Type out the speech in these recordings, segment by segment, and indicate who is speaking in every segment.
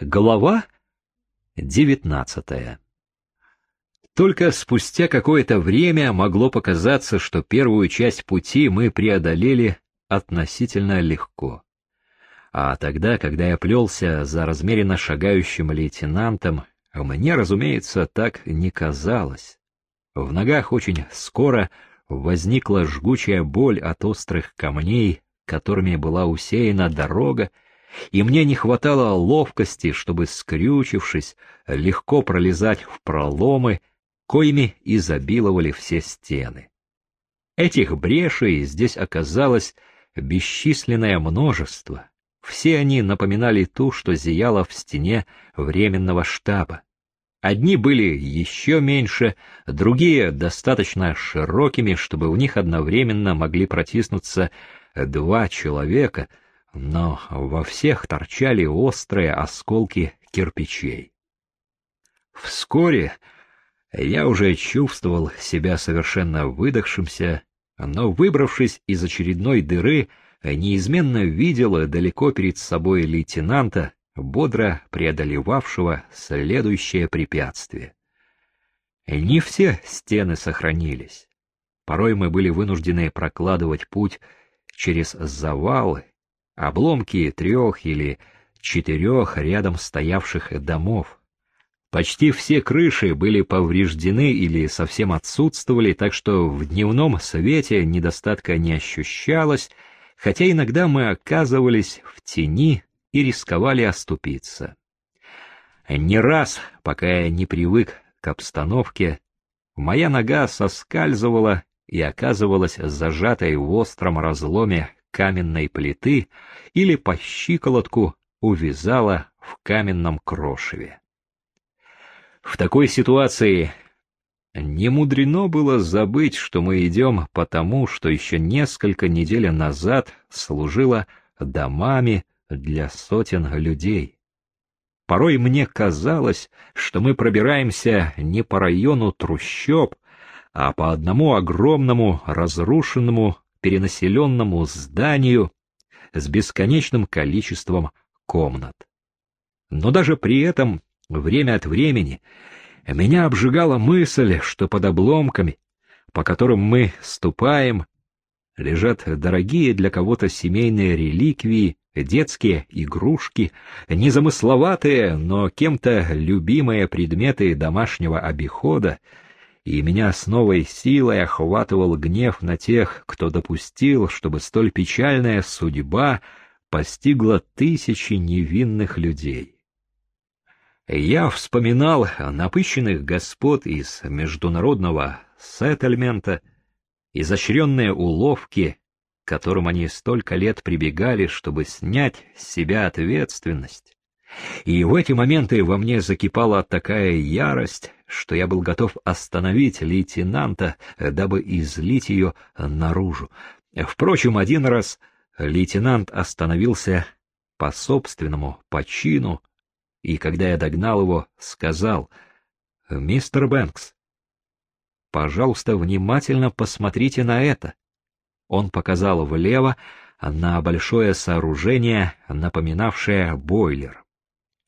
Speaker 1: Глава девятнадцатая Только спустя какое-то время могло показаться, что первую часть пути мы преодолели относительно легко. А тогда, когда я плелся за размеренно шагающим лейтенантом, мне, разумеется, так не казалось. В ногах очень скоро возникла жгучая боль от острых камней, которыми была усеяна дорога, и мне не хватало ловкости, чтобы, скрючившись, легко пролезать в проломы, коими изобиловали все стены. Этих брешей здесь оказалось бесчисленное множество. Все они напоминали ту, что зияла в стене временного штаба. Одни были еще меньше, другие достаточно широкими, чтобы в них одновременно могли протиснуться два человека — но во всех торчали острые осколки кирпичей. Вскоре я уже чувствовал себя совершенно выдохшимся, но, выбравшись из очередной дыры, неизменно видел далеко перед собой лейтенанта, бодро преодолевавшего следующее препятствие. Не все стены сохранились. Порой мы были вынуждены прокладывать путь через завалы, обломки трех или четырех рядом стоявших домов. Почти все крыши были повреждены или совсем отсутствовали, так что в дневном свете недостатка не ощущалось, хотя иногда мы оказывались в тени и рисковали оступиться. Не раз, пока я не привык к обстановке, моя нога соскальзывала и оказывалась зажатой в остром разломе каменной плиты или по щиколотку увязала в каменном крошеве. В такой ситуации не мудрено было забыть, что мы идем потому, что еще несколько недель назад служило домами для сотен людей. Порой мне казалось, что мы пробираемся не по району трущоб, а по одному огромному разрушенному перенаселенному зданию с бесконечным количеством комнат. Но даже при этом время от времени меня обжигала мысль, что под обломками, по которым мы ступаем, лежат дорогие для кого-то семейные реликвии, детские игрушки, незамысловатые, но кем-то любимые предметы домашнего обихода, и меня с новой силой охватывал гнев на тех, кто допустил, чтобы столь печальная судьба постигла тысячи невинных людей. Я вспоминал напыщенных господ из международного сеттельмента, изощренные уловки, к которым они столько лет прибегали, чтобы снять с себя ответственность. И в эти моменты во мне закипала такая ярость, что я был готов остановить лейтенанта, дабы излить ее наружу. Впрочем, один раз лейтенант остановился по собственному почину, и когда я догнал его, сказал, «Мистер Бэнкс, пожалуйста, внимательно посмотрите на это». Он показал влево на большое сооружение, напоминавшее бойлер.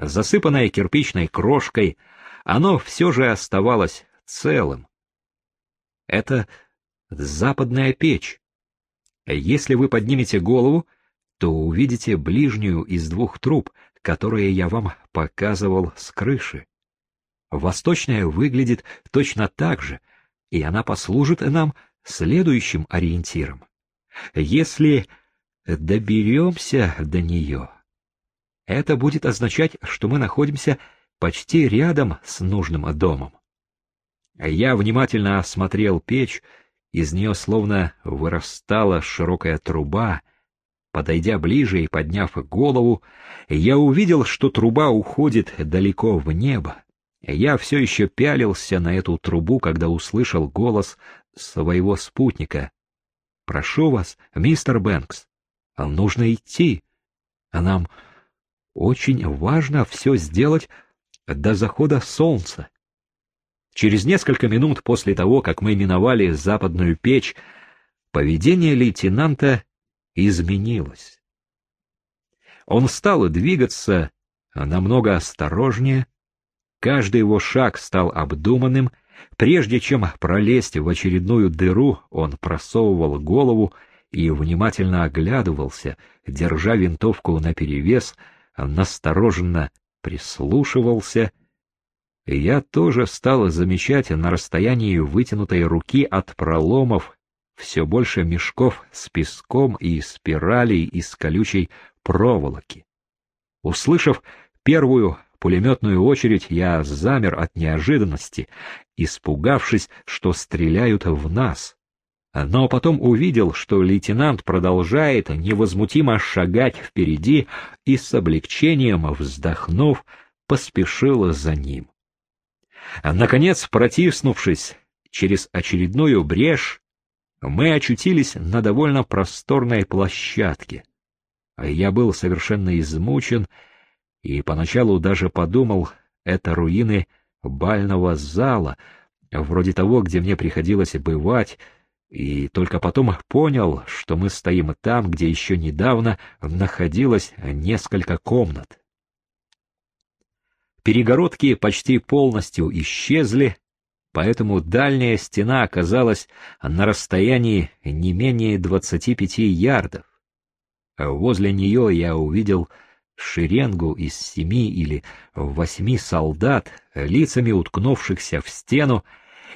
Speaker 1: Засыпанное кирпичной крошкой — оно все же оставалось целым. Это западная печь. Если вы поднимете голову, то увидите ближнюю из двух труб, которые я вам показывал с крыши. Восточная выглядит точно так же, и она послужит нам следующим ориентиром. Если доберемся до нее, это будет означать, что мы находимся почти рядом с нужным домом. Я внимательно осмотрел печь, из нее словно вырастала широкая труба. Подойдя ближе и подняв голову, я увидел, что труба уходит далеко в небо. Я все еще пялился на эту трубу, когда услышал голос своего спутника. «Прошу вас, мистер Бэнкс, нужно идти. Нам очень важно все сделать до захода солнца. Через несколько минут после того, как мы миновали западную печь, поведение лейтенанта изменилось. Он стал двигаться намного осторожнее, каждый его шаг стал обдуманным, прежде чем пролезть в очередную дыру, он просовывал голову и внимательно оглядывался, держа винтовку наперевес, настороженно прислушивался. Я тоже стал замечать на расстоянии вытянутой руки от проломов все больше мешков с песком и спиралей из колючей проволоки. Услышав первую пулеметную очередь, я замер от неожиданности, испугавшись, что стреляют в нас. Но потом увидел, что лейтенант продолжает невозмутимо шагать впереди и с облегчением, вздохнув, поспешил за ним. Наконец, протиснувшись через очередную брешь, мы очутились на довольно просторной площадке. Я был совершенно измучен и поначалу даже подумал, это руины бального зала, вроде того, где мне приходилось бывать, и только потом понял, что мы стоим там, где еще недавно находилось несколько комнат. Перегородки почти полностью исчезли, поэтому дальняя стена оказалась на расстоянии не менее 25 ярдов. Возле нее я увидел шеренгу из семи или восьми солдат, лицами уткнувшихся в стену,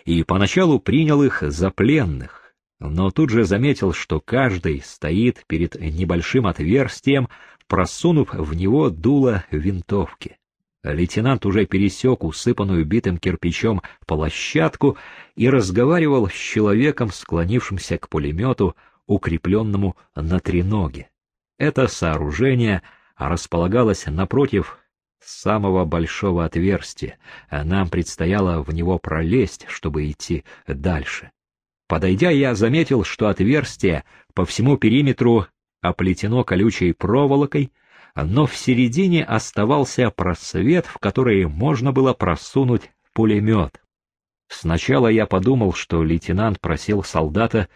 Speaker 1: и поначалу принял их за пленных, но тут же заметил, что каждый стоит перед небольшим отверстием, просунув в него дуло винтовки. Лейтенант уже пересек усыпанную битым кирпичом площадку и разговаривал с человеком, склонившимся к пулемету, укрепленному на треноге. Это сооружение располагалось напротив самого большого отверстия, нам предстояло в него пролезть, чтобы идти дальше. Подойдя, я заметил, что отверстие по всему периметру оплетено колючей проволокой, но в середине оставался просвет, в который можно было просунуть пулемет. Сначала я подумал, что лейтенант просил солдата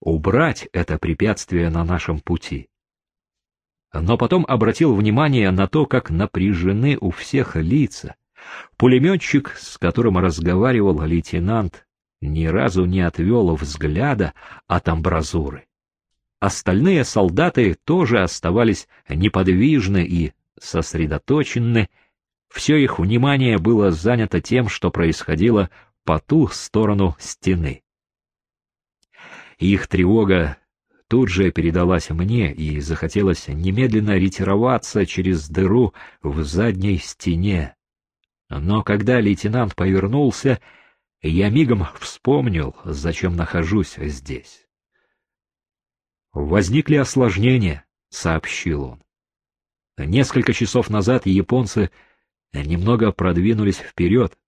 Speaker 1: убрать это препятствие на нашем пути. Но потом обратил внимание на то, как напряжены у всех лица. Пулеметчик, с которым разговаривал лейтенант, ни разу не отвел взгляда от амбразуры. Остальные солдаты тоже оставались неподвижны и сосредоточены, все их внимание было занято тем, что происходило по ту сторону стены. Их тревога тут же передалась мне и захотелось немедленно ретироваться через дыру в задней стене. Но когда лейтенант повернулся, я мигом вспомнил, зачем нахожусь здесь. «Возникли осложнения», — сообщил он. «Несколько часов назад японцы немного продвинулись вперед.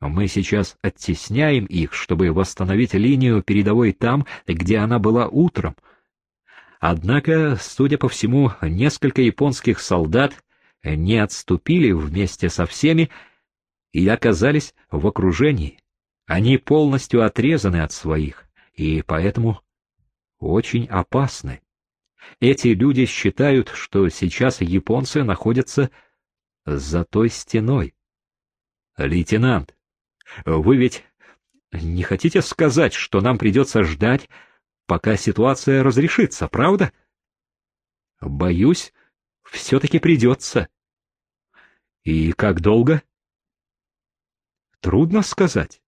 Speaker 1: Мы сейчас оттесняем их, чтобы восстановить линию передовой там, где она была утром. Однако, судя по всему, несколько японских солдат не отступили вместе со всеми и оказались в окружении. Они полностью отрезаны от своих, и поэтому очень опасны. Эти люди считают, что сейчас японцы находятся за той стеной. Лейтенант, вы ведь не хотите сказать, что нам придется ждать, пока ситуация разрешится, правда? Боюсь, все-таки придется. И как долго? Трудно сказать.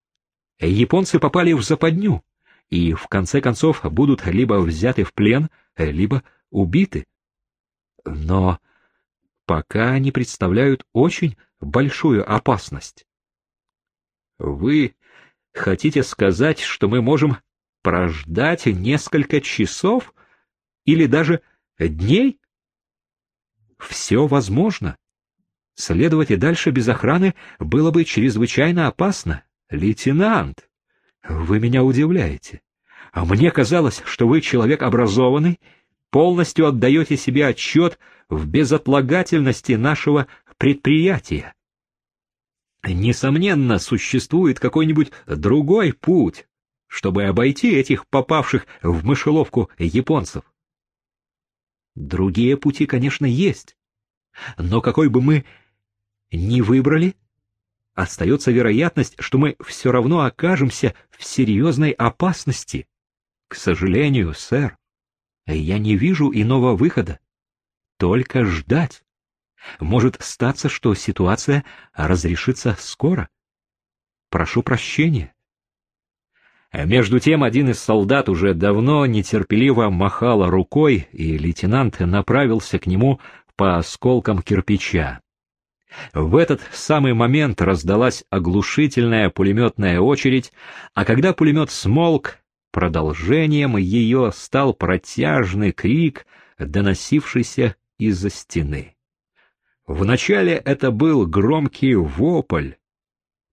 Speaker 1: Японцы попали в западню и в конце концов будут либо взяты в плен, либо убиты. Но пока они представляют очень большую опасность. Вы хотите сказать, что мы можем прождать несколько часов или даже дней? Все возможно. Следовать и дальше без охраны было бы чрезвычайно опасно. Лейтенант, вы меня удивляете. А мне казалось, что вы человек образованный, полностью отдаете себе отчет в безотлагательности нашего предприятия. Несомненно, существует какой-нибудь другой путь, чтобы обойти этих попавших в мышеловку японцев. Другие пути, конечно, есть. Но какой бы мы не выбрали, остается вероятность, что мы все равно окажемся в серьезной опасности. К сожалению, сэр, я не вижу иного выхода. Только ждать. Может статься, что ситуация разрешится скоро. Прошу прощения. Между тем один из солдат уже давно нетерпеливо махал рукой, и лейтенант направился к нему по осколкам кирпича. В этот самый момент раздалась оглушительная пулеметная очередь, а когда пулемет смолк, продолжением ее стал протяжный крик, доносившийся из-за стены. Вначале это был громкий вопль,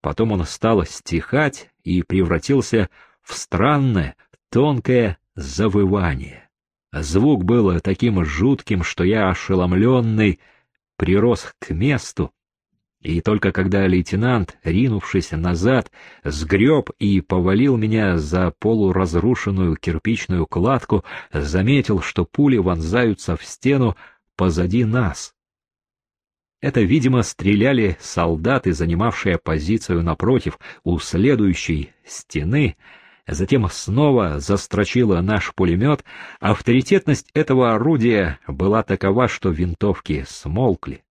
Speaker 1: потом он стал стихать и превратился в странное, тонкое завывание. Звук был таким жутким, что я, ошеломленный, прирос к месту, и только когда лейтенант, ринувшись назад, сгреб и повалил меня за полуразрушенную кирпичную кладку, заметил, что пули вонзаются в стену позади нас. Это, видимо, стреляли солдаты, занимавшие позицию напротив, у следующей стены. Затем снова застрочила наш пулемет. Авторитетность этого орудия была такова, что винтовки смолкли.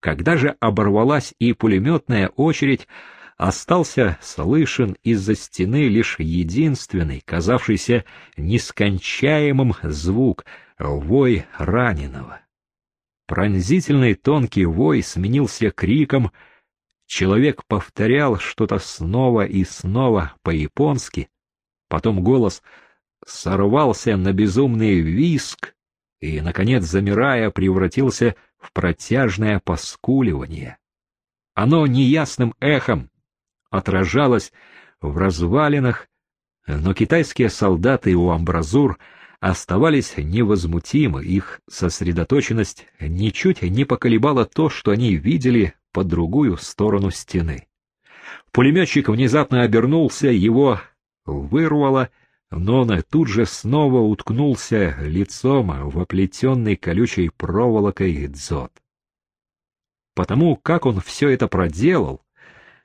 Speaker 1: Когда же оборвалась и пулеметная очередь, остался слышен из-за стены лишь единственный, казавшийся нескончаемым звук — вой раненого. Пронзительный тонкий вой сменился криком. Человек повторял что-то снова и снова по-японски. Потом голос сорвался на безумный виск и, наконец, замирая, превратился в протяжное поскуливание. Оно неясным эхом отражалось в развалинах, но китайские солдаты у амбразур — оставались невозмутимы, их сосредоточенность ничуть не поколебала то, что они видели по другую сторону стены. Пулеметчик внезапно обернулся, его вырвало, но он тут же снова уткнулся лицом в оплетенный колючей проволокой дзот. Потому как он все это проделал,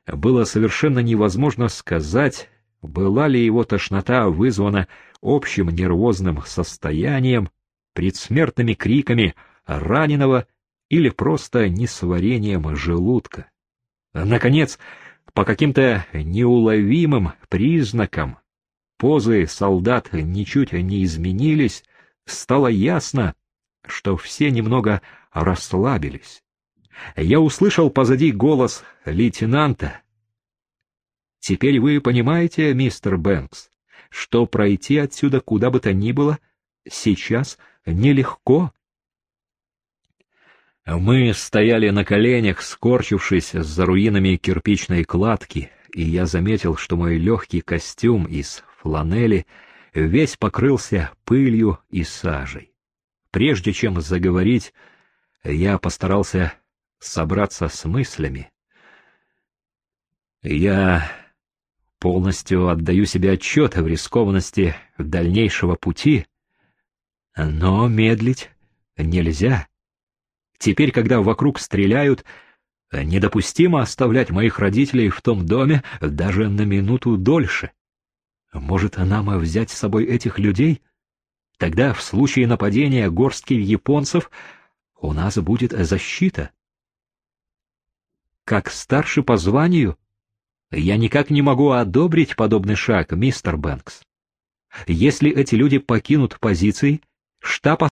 Speaker 1: было совершенно невозможно сказать, была ли его тошнота вызвана общим нервозным состоянием, предсмертными криками раненого или просто несварением желудка. Наконец, по каким-то неуловимым признакам позы солдат ничуть не изменились, стало ясно, что все немного расслабились. Я услышал позади голос лейтенанта, Теперь вы понимаете, мистер Бэнкс, что пройти отсюда куда бы то ни было сейчас нелегко. Мы стояли на коленях, скорчившись за руинами кирпичной кладки, и я заметил, что мой легкий костюм из фланели весь покрылся пылью и сажей. Прежде чем заговорить, я постарался собраться с мыслями. Я полностью отдаю себе отчет в рискованности дальнейшего пути, но медлить нельзя. Теперь, когда вокруг стреляют, недопустимо оставлять моих родителей в том доме даже на минуту дольше. Может, нам взять с собой этих людей? Тогда в случае нападения горстки японцев у нас будет защита. Как старший по званию, я никак не могу одобрить подобный шаг, мистер Бэнкс. Если эти люди покинут позиции, штаб